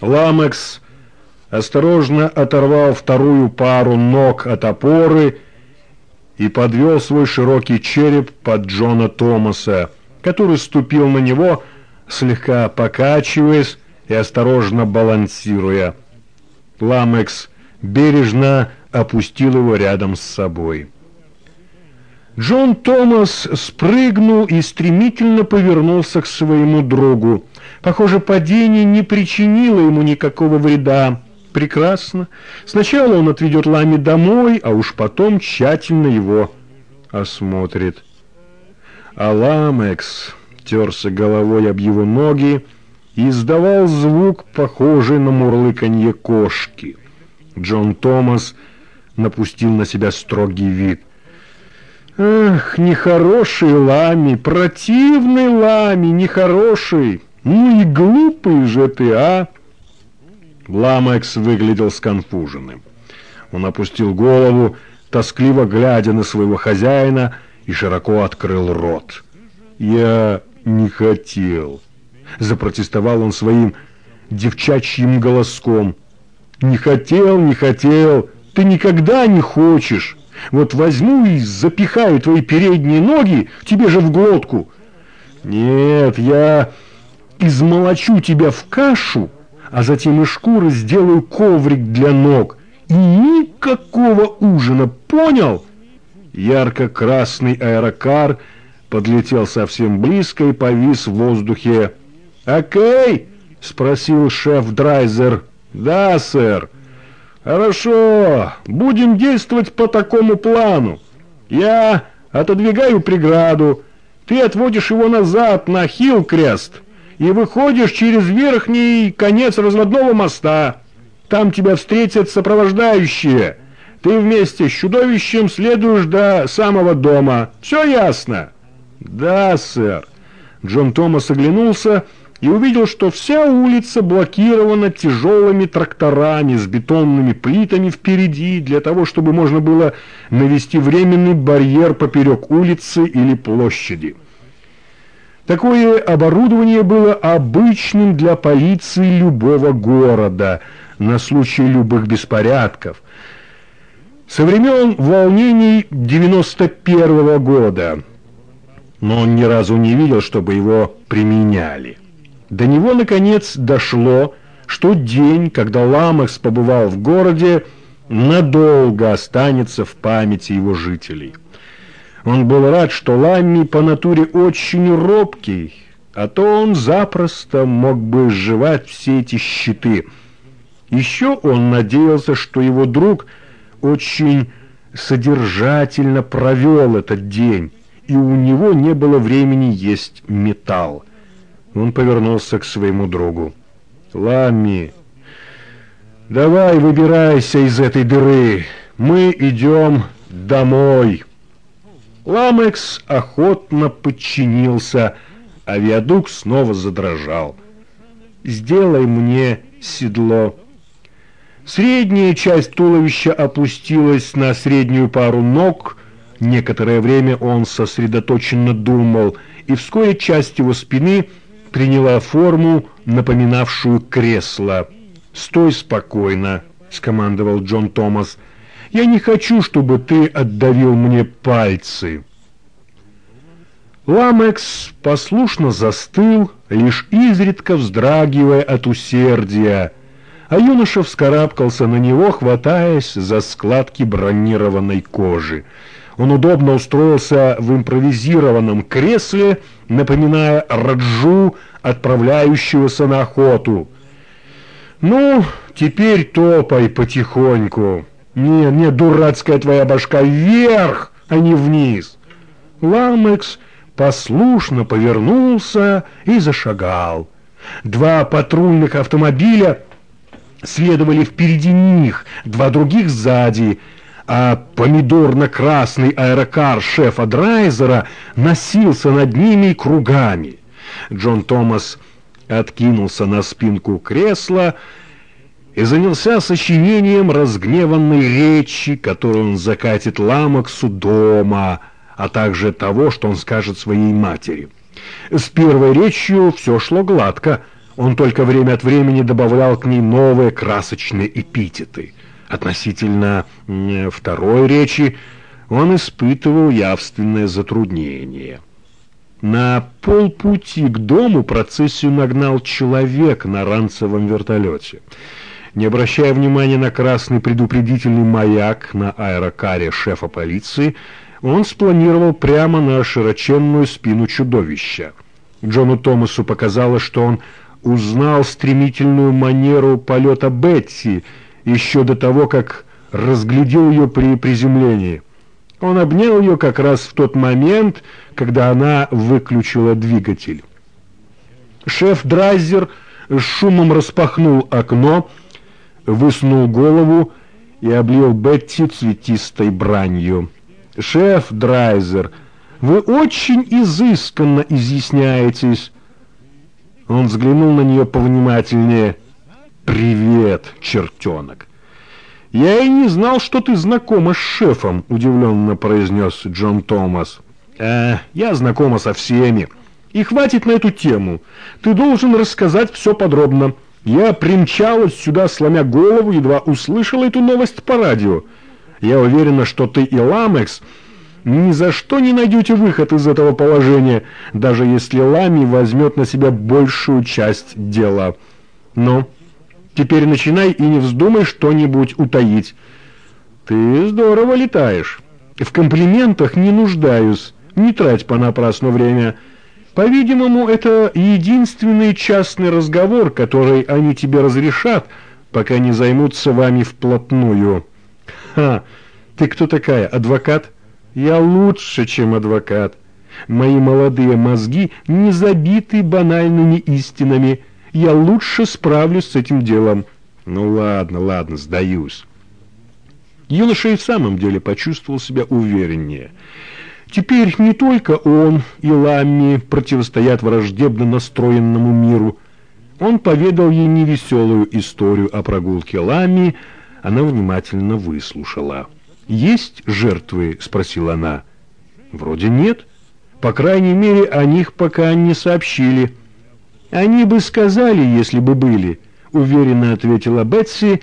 Ламекс осторожно оторвал вторую пару ног от опоры и подвел свой широкий череп под Джона Томаса, который ступил на него, слегка покачиваясь и осторожно балансируя. Ламекс бережно опустил его рядом с собой. Джон Томас спрыгнул и стремительно повернулся к своему другу. Похоже, падение не причинило ему никакого вреда. Прекрасно. Сначала он отведет Лами домой, а уж потом тщательно его осмотрит. А Ламекс терся головой об его ноги и издавал звук, похожий на мурлыканье кошки. Джон Томас напустил на себя строгий вид. Ах, нехороший Лами, противный Лами, нехороший. Ну и глупый же ты, а? Ламекс выглядел сконфуженным. Он опустил голову, тоскливо глядя на своего хозяина, и широко открыл рот. «Я не хотел», — запротестовал он своим девчачьим голоском. «Не хотел, не хотел, ты никогда не хочешь». Вот возьму и запихаю твои передние ноги тебе же в глотку. Нет, я измолочу тебя в кашу, а затем из шкуры сделаю коврик для ног. И никакого ужина, понял? Ярко-красный аэрокар подлетел совсем близко и повис в воздухе. «Окей?» — спросил шеф Драйзер. «Да, сэр». Хорошо, будем действовать по такому плану. Я отодвигаю преграду, ты отводишь его назад на Хилкрест и выходишь через верхний конец разводного моста. Там тебя встретят сопровождающие. Ты вместе с чудовищем следуешь до самого дома. Все ясно? Да, сэр. Джон Томас оглянулся и увидел, что вся улица блокирована тяжелыми тракторами с бетонными плитами впереди, для того, чтобы можно было навести временный барьер поперек улицы или площади. Такое оборудование было обычным для полиции любого города на случай любых беспорядков. Со времен волнений 91 -го года, но он ни разу не видел, чтобы его применяли. До него, наконец, дошло, что день, когда Ламекс побывал в городе, надолго останется в памяти его жителей. Он был рад, что Ламми по натуре очень робкий, а то он запросто мог бы сживать все эти щиты. Еще он надеялся, что его друг очень содержательно провел этот день, и у него не было времени есть металл. Он повернулся к своему другу. «Ламми, давай выбирайся из этой дыры. Мы идем домой». Ламекс охотно подчинился, а виадук снова задрожал. «Сделай мне седло». Средняя часть туловища опустилась на среднюю пару ног. Некоторое время он сосредоточенно думал, и вскоре часть его спины – приняла форму, напоминавшую кресло. «Стой спокойно», — скомандовал Джон Томас. «Я не хочу, чтобы ты отдавил мне пальцы». Ламекс послушно застыл, лишь изредка вздрагивая от усердия, а юноша вскарабкался на него, хватаясь за складки бронированной кожи. Он удобно устроился в импровизированном кресле, напоминая Раджу, отправляющегося на охоту. «Ну, теперь топай потихоньку. Не, не, дурацкая твоя башка, вверх, а не вниз». Ламекс послушно повернулся и зашагал. Два патрульных автомобиля следовали впереди них, два других сзади — а помидорно-красный аэрокар шефа Драйзера носился над ними кругами. Джон Томас откинулся на спинку кресла и занялся сочинением разгневанной речи, которую он закатит Ламаксу дома, а также того, что он скажет своей матери. С первой речью все шло гладко — Он только время от времени добавлял к ней новые красочные эпитеты. Относительно второй речи он испытывал явственное затруднение. На полпути к дому процессию нагнал человек на ранцевом вертолете. Не обращая внимания на красный предупредительный маяк на аэрокаре шефа полиции, он спланировал прямо на широченную спину чудовища. Джону Томасу показалось, что он узнал стремительную манеру полета Бетси еще до того, как разглядел ее при приземлении. Он обнял ее как раз в тот момент, когда она выключила двигатель. Шеф Драйзер с шумом распахнул окно, высунул голову и облил Бетти цветистой бранью. «Шеф Драйзер, вы очень изысканно изъясняетесь». Он взглянул на нее повнимательнее. «Привет, чертенок!» «Я и не знал, что ты знакома с шефом», — удивленно произнес Джон Томас. «Э, я знакома со всеми. И хватит на эту тему. Ты должен рассказать все подробно». Я примчалась сюда, сломя голову, едва услышала эту новость по радио. Я уверена, что ты и Ламекс ни за что не найдете выход из этого положения, даже если Лами возьмет на себя большую часть дела. Но теперь начинай и не вздумай что-нибудь утаить. Ты здорово летаешь. В комплиментах не нуждаюсь. Не трать понапрасну время. По-видимому, это единственный частный разговор, который они тебе разрешат, пока не займутся вами вплотную. Ха! Ты кто такая, адвокат? Я лучше, чем адвокат. Мои молодые мозги не забиты банальными истинами. Я лучше справлюсь с этим делом. Ну ладно, ладно, сдаюсь. Юноша и в самом деле почувствовал себя увереннее. Теперь не только он и Ламми противостоят враждебно настроенному миру. Он поведал ей невеселую историю о прогулке Ламми, она внимательно выслушала. «Есть жертвы?» — спросила она. «Вроде нет. По крайней мере, о них пока не сообщили». «Они бы сказали, если бы были», — уверенно ответила Бетси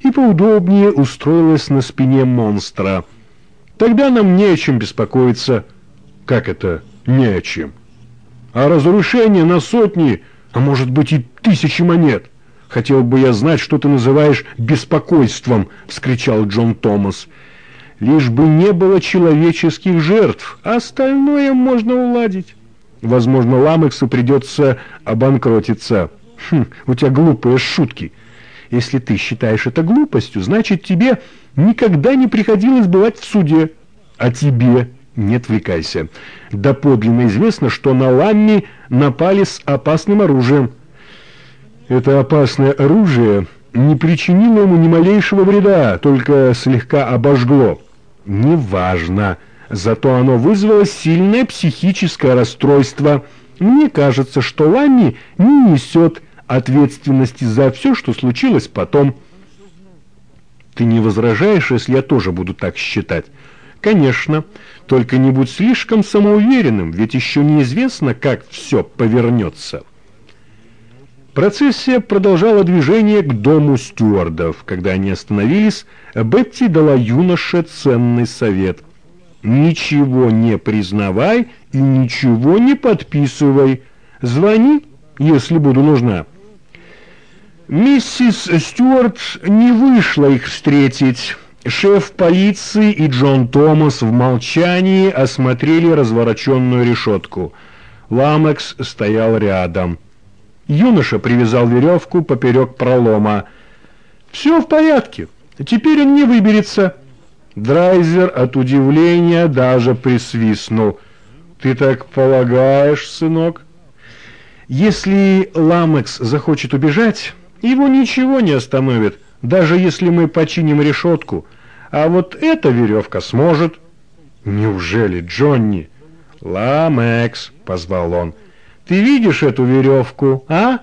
и поудобнее устроилась на спине монстра — Тогда нам не о чем беспокоиться. Как это не о чем? А разрушение на сотни, а может быть и тысячи монет. Хотел бы я знать, что ты называешь беспокойством, вскричал Джон Томас. Лишь бы не было человеческих жертв, а остальное можно уладить. Возможно, Ламексу придется обанкротиться. Хм, у тебя глупые шутки. Если ты считаешь это глупостью, значит тебе никогда не приходилось бывать в суде. А тебе не отвлекайся. Доподлинно известно, что на Ламми напали с опасным оружием. Это опасное оружие не причинило ему ни малейшего вреда, только слегка обожгло. Неважно. Зато оно вызвало сильное психическое расстройство. Мне кажется, что Ламми не несет ответственности за все, что случилось потом. Ты не возражаешь, если я тоже буду так считать? Конечно, только не будь слишком самоуверенным, ведь еще неизвестно, как все повернется. Процессия продолжала движение к дому стюардов. Когда они остановились, Бетти дала юноше ценный совет. «Ничего не признавай и ничего не подписывай. Звони, если буду нужна». Миссис Стюарт не вышла их встретить. Шеф полиции и Джон Томас в молчании осмотрели развороченную решетку. Ламекс стоял рядом. Юноша привязал веревку поперек пролома. «Все в порядке. Теперь он не выберется». Драйзер от удивления даже присвистнул. «Ты так полагаешь, сынок?» «Если Ламекс захочет убежать...» Его ничего не остановит, даже если мы починим решетку. А вот эта веревка сможет. Неужели, Джонни? Ламекс, позвал он. Ты видишь эту веревку, а?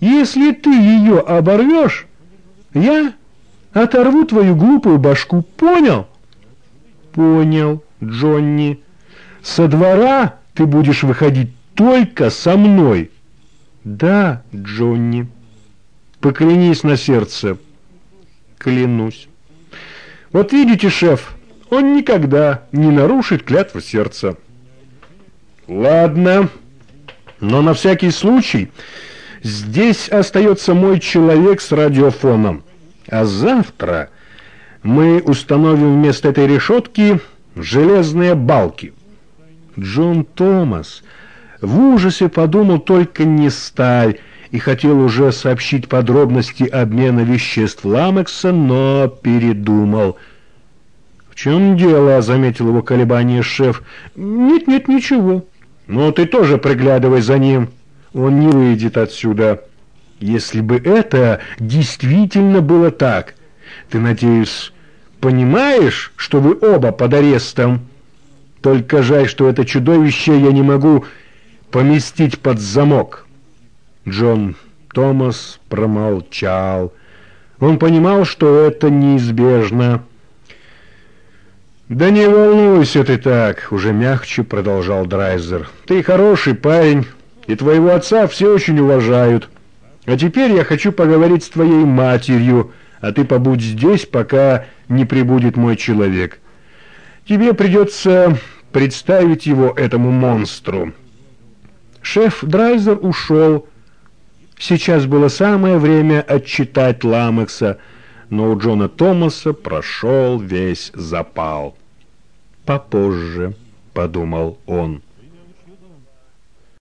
Если ты ее оборвешь, я оторву твою глупую башку, понял? Понял, Джонни. Со двора ты будешь выходить только со мной. «Да, Джонни». «Поклянись на сердце». «Клянусь». «Вот видите, шеф, он никогда не нарушит клятву сердца». «Ладно, но на всякий случай здесь остается мой человек с радиофоном, а завтра мы установим вместо этой решетки железные балки». Джон Томас в ужасе подумал только не сталь и хотел уже сообщить подробности обмена веществ Ламекса, но передумал. «В чем дело?» — заметил его колебание шеф. «Нет-нет, ничего». «Ну, ты тоже приглядывай за ним. Он не выйдет отсюда». «Если бы это действительно было так, ты, надеюсь, понимаешь, что вы оба под арестом?» Только жаль, что это чудовище я не могу поместить под замок. Джон Томас промолчал. Он понимал, что это неизбежно. «Да не волнуйся ты так», — уже мягче продолжал Драйзер. «Ты хороший парень, и твоего отца все очень уважают. А теперь я хочу поговорить с твоей матерью, а ты побудь здесь, пока не прибудет мой человек. Тебе придется представить его этому монстру. Шеф Драйзер ушел. Сейчас было самое время отчитать Ламекса, но у Джона Томаса прошел весь запал. «Попозже», — подумал он.